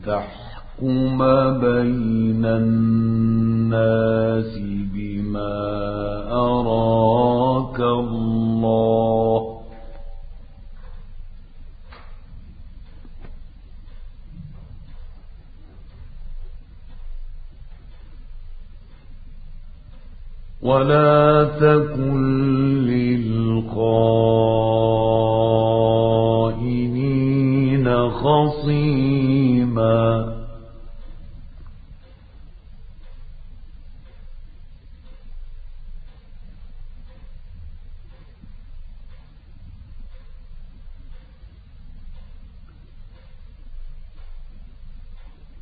لتحكم بين الناس بما أراك الله. ولا تكن للخائنين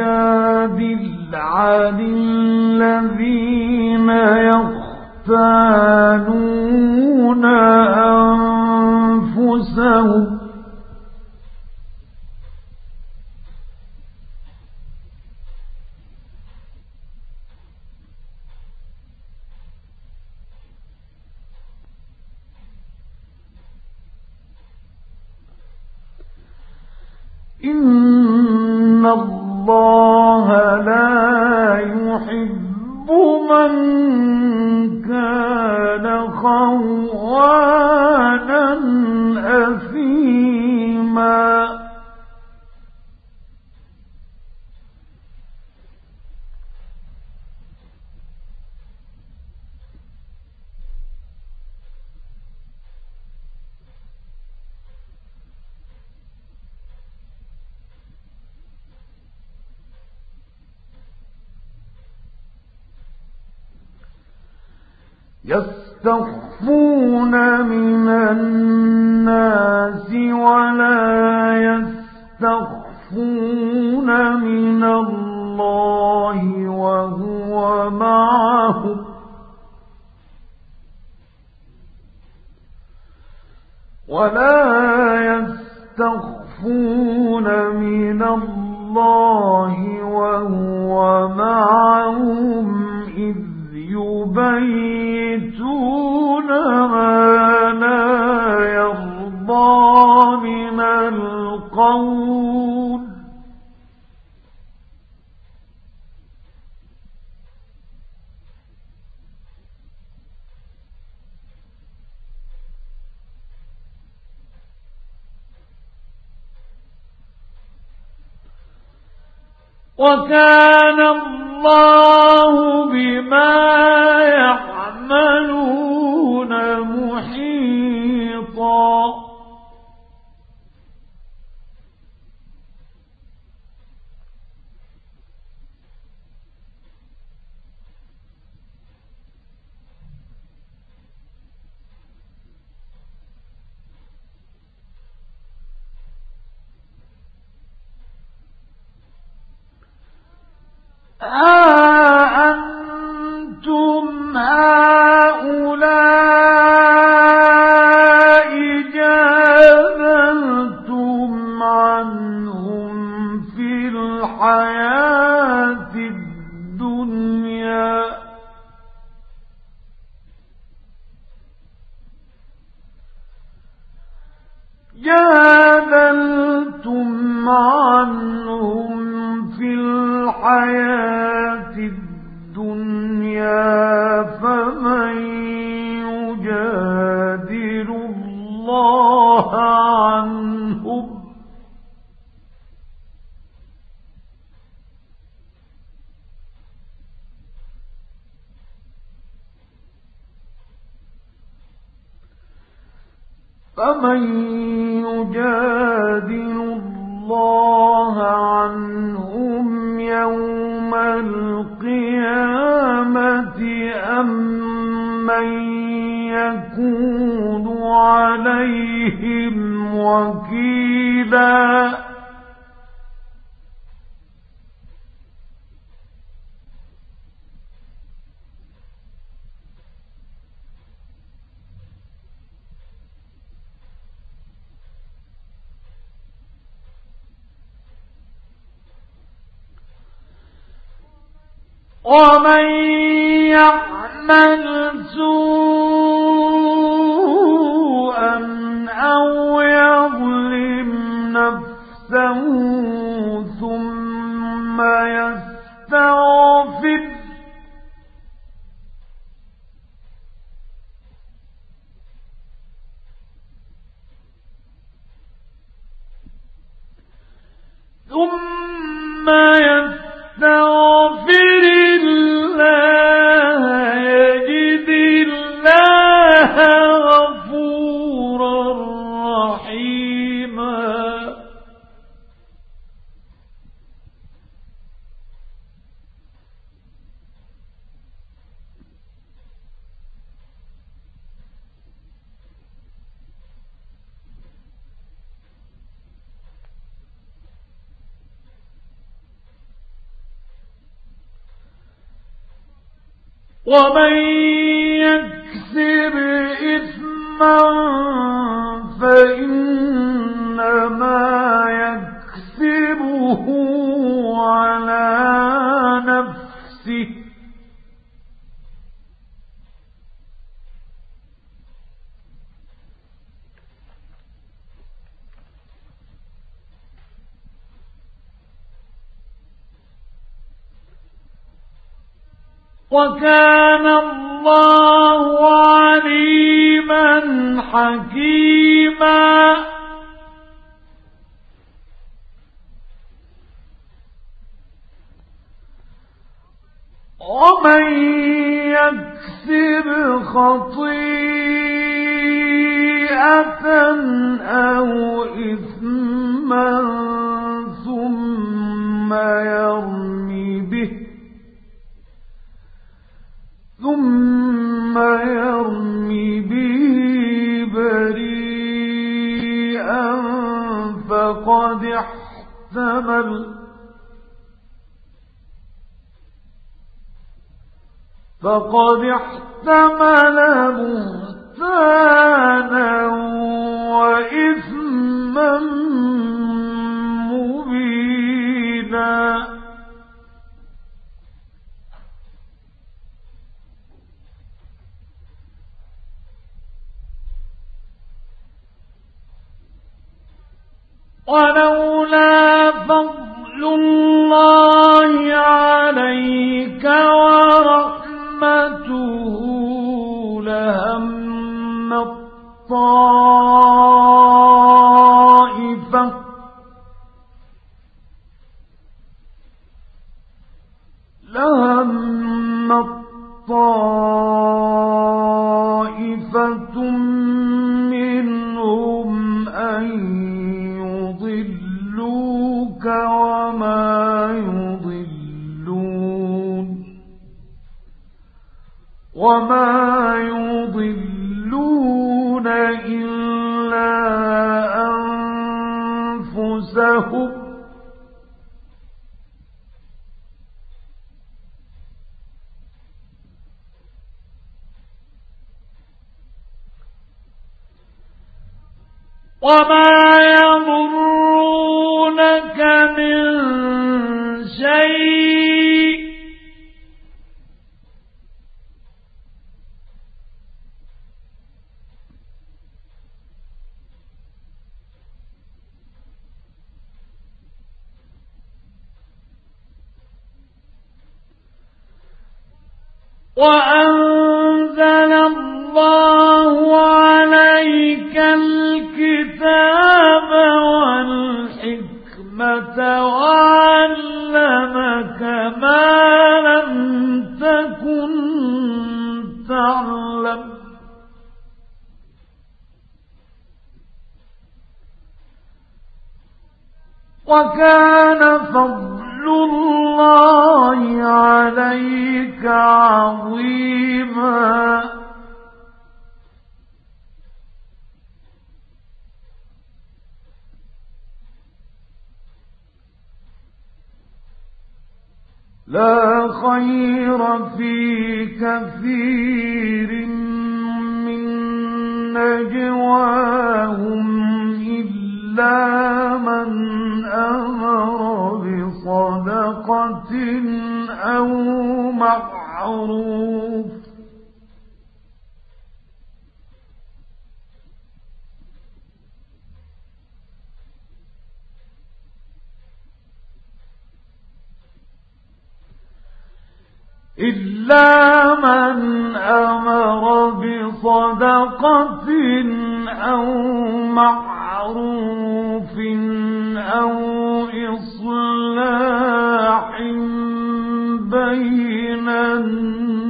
ولا تجادل عن الذين يختانون أنفسهم إن يستخفون من الناس ولا يستخفون من الله وهو معهم ولا يستخفون من الله وهو معهم القول وكان الله بما يعملون. Ah! الدنيا فمن يجادل الله عنهم فمن يجادل الله عنهم يوم يكون عليهم وكيلاً. ومن يعمل سوءا ثم يستغفر ومن يكسب إثما فإنما وكان الله عليما حكيما. ومن يكسب خطيئة أو إثما ثم يرمي به ثم يرمي به بريئا فقد احتمل فقد احتمل بهتانا وإثما ولولا فضل الله عليك ورحمته لهم الطائفة يضلون إلا أنفسهم. وما يضرونك من شيء وأنزل الله عليك الكتاب والحكمة وعلمك ما لم تكن تعلم. وكان فضل الله عليك عظيما. لا خير في كثير من نجواهم إلا من أمر بصدقة أو معروف إلا من أمر بصدقة أو معروف أو إصلاح بين الناس.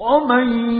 ومن